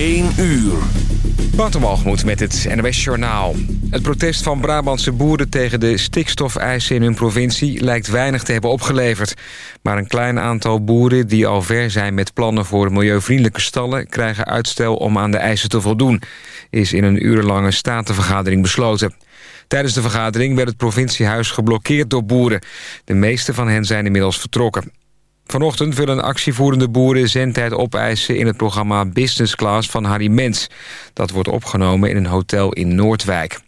1 uur. Waterwalgemoed met het NOS Journaal. Het protest van Brabantse boeren tegen de stikstofeisen in hun provincie... lijkt weinig te hebben opgeleverd. Maar een klein aantal boeren die al ver zijn met plannen... voor milieuvriendelijke stallen krijgen uitstel om aan de eisen te voldoen... is in een urenlange statenvergadering besloten. Tijdens de vergadering werd het provinciehuis geblokkeerd door boeren. De meeste van hen zijn inmiddels vertrokken. Vanochtend willen actievoerende boeren zendtijd opeisen... in het programma Business Class van Harry Mens. Dat wordt opgenomen in een hotel in Noordwijk.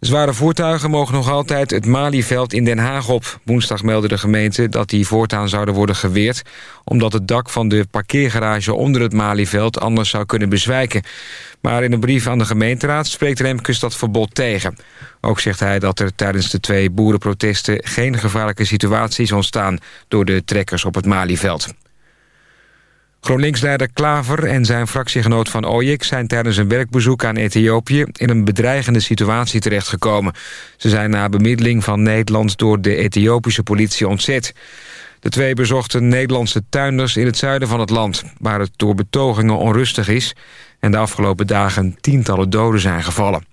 Zware voertuigen mogen nog altijd het Malieveld in Den Haag op. Woensdag meldde de gemeente dat die voortaan zouden worden geweerd... omdat het dak van de parkeergarage onder het Malieveld anders zou kunnen bezwijken. Maar in een brief aan de gemeenteraad spreekt Remkes dat verbod tegen. Ook zegt hij dat er tijdens de twee boerenprotesten... geen gevaarlijke situaties ontstaan door de trekkers op het Malieveld. GroenLinks-leider Klaver en zijn fractiegenoot Van Ooyek... zijn tijdens een werkbezoek aan Ethiopië... in een bedreigende situatie terechtgekomen. Ze zijn na bemiddeling van Nederland... door de Ethiopische politie ontzet. De twee bezochten Nederlandse tuinders in het zuiden van het land... waar het door betogingen onrustig is... en de afgelopen dagen tientallen doden zijn gevallen.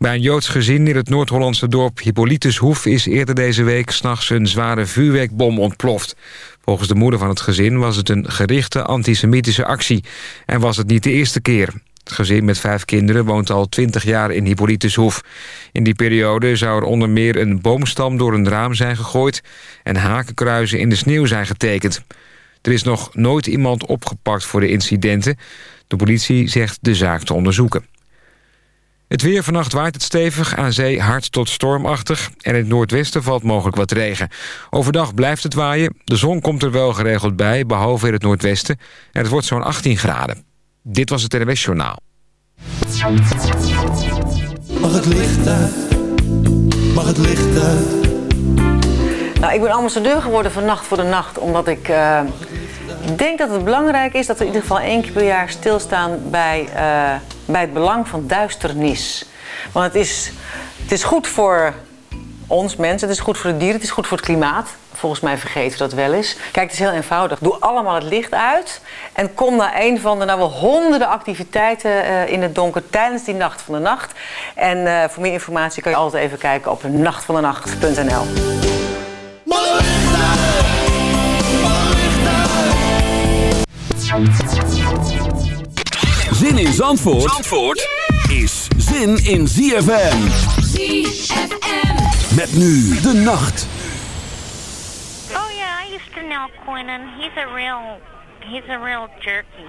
Bij een Joods gezin in het Noord-Hollandse dorp Hippolytushoef... is eerder deze week s'nachts een zware vuurwerkbom ontploft. Volgens de moeder van het gezin was het een gerichte antisemitische actie... en was het niet de eerste keer. Het gezin met vijf kinderen woont al twintig jaar in Hippolytushoef. In die periode zou er onder meer een boomstam door een raam zijn gegooid... en hakenkruizen in de sneeuw zijn getekend. Er is nog nooit iemand opgepakt voor de incidenten. De politie zegt de zaak te onderzoeken. Het weer vannacht waait het stevig, aan zee hard tot stormachtig... en in het noordwesten valt mogelijk wat regen. Overdag blijft het waaien, de zon komt er wel geregeld bij... behalve in het noordwesten, en het wordt zo'n 18 graden. Dit was het NWS Journaal. Mag het licht uit? Mag het licht uit? Nou, ik ben ambassadeur geworden van Nacht voor de Nacht... omdat ik uh, denk dat het belangrijk is... dat we in ieder geval één keer per jaar stilstaan bij... Uh, bij het belang van duisternis. Want het is, het is goed voor ons mensen, het is goed voor de dieren, het is goed voor het klimaat. Volgens mij vergeten we dat wel eens. Kijk, het is heel eenvoudig. Doe allemaal het licht uit en kom naar een van de nou wel honderden activiteiten uh, in het donker tijdens die nacht van de nacht. En uh, voor meer informatie kan je altijd even kijken op nachtvandenacht.nl. Zin in Zandvoort, Zandvoort is zin in ZFM. ZFM. Met nu de nacht. Oh yeah, I used to know Quinnan. He's a real, he's a real jerky.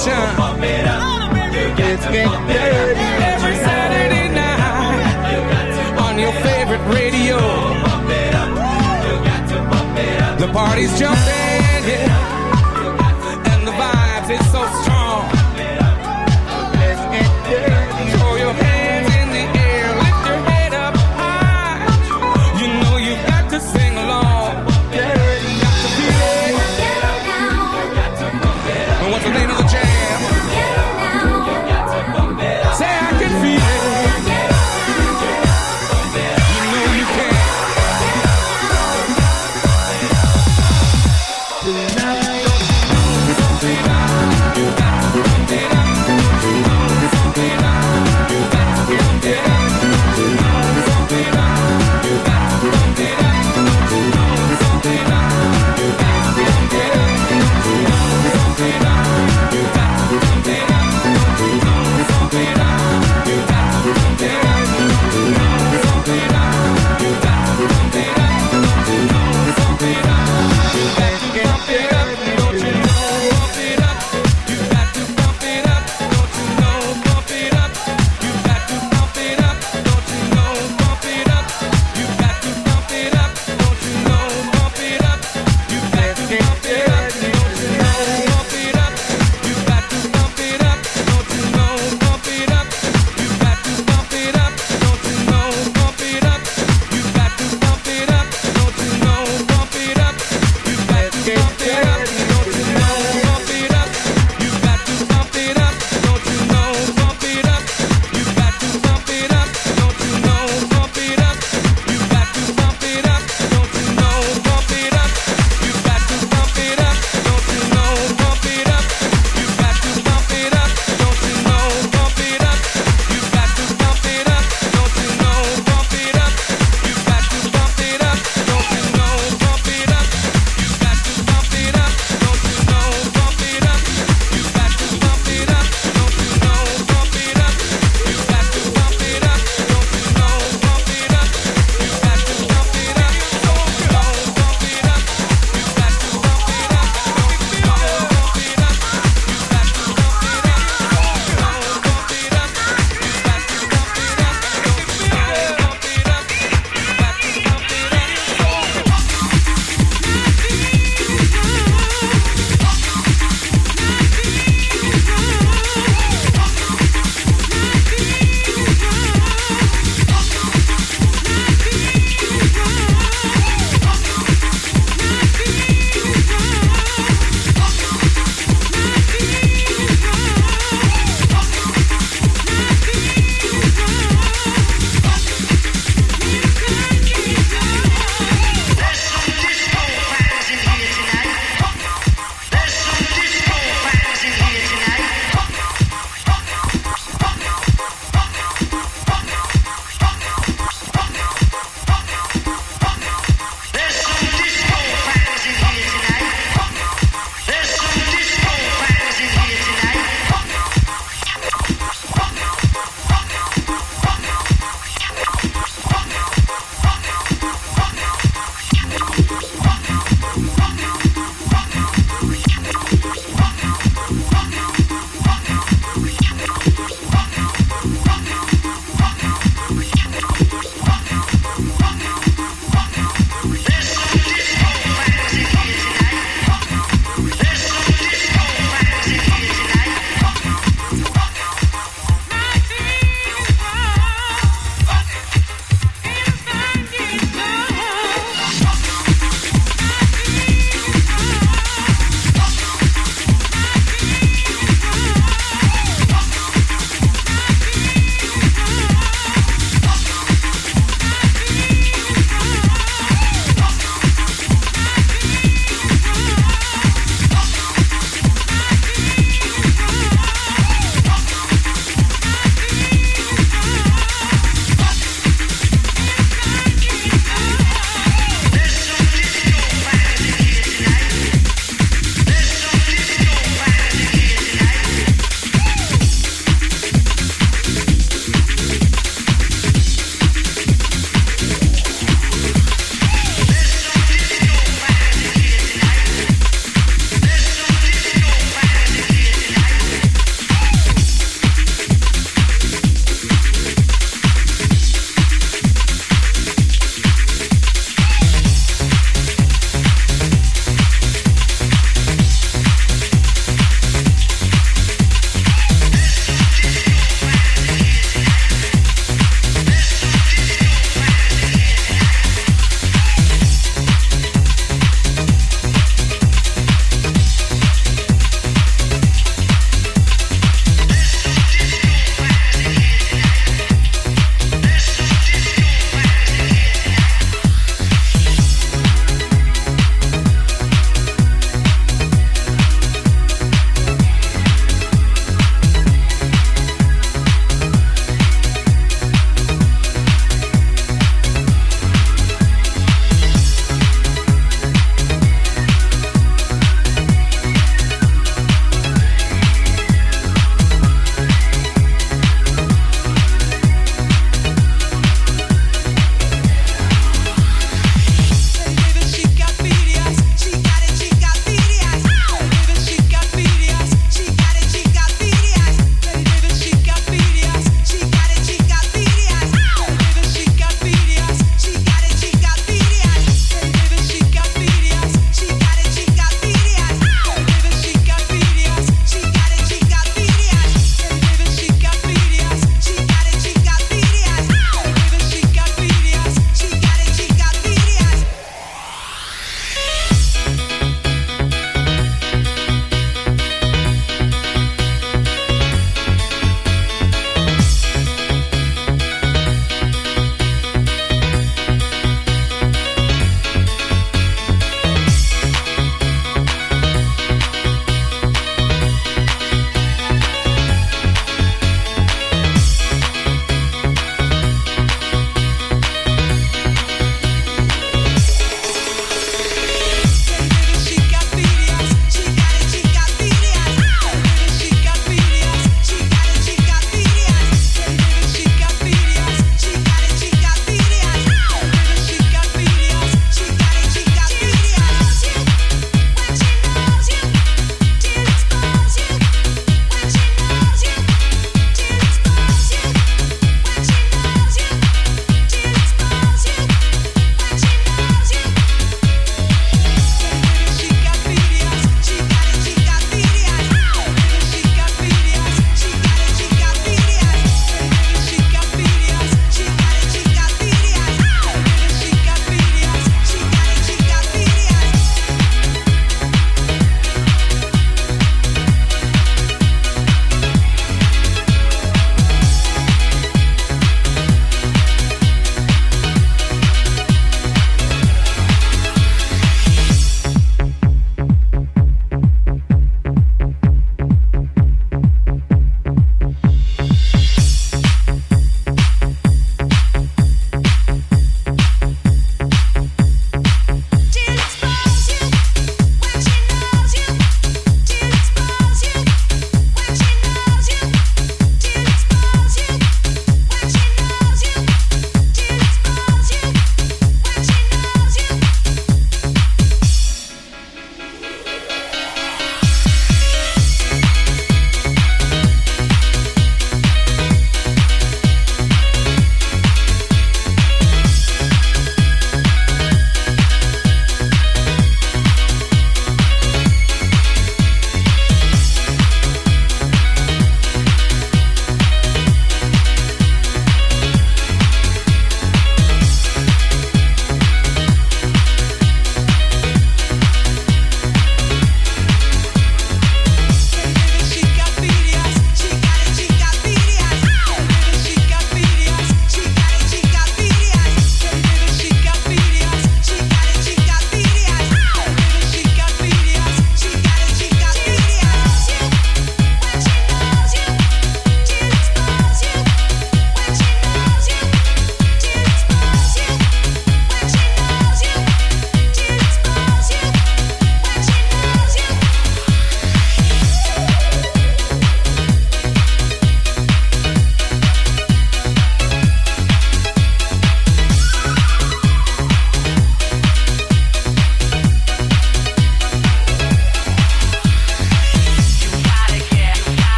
sunshine. It up. You got to it up. Every Saturday night you got to on your favorite radio. It up. You got to it up. The party's jumping. Yeah.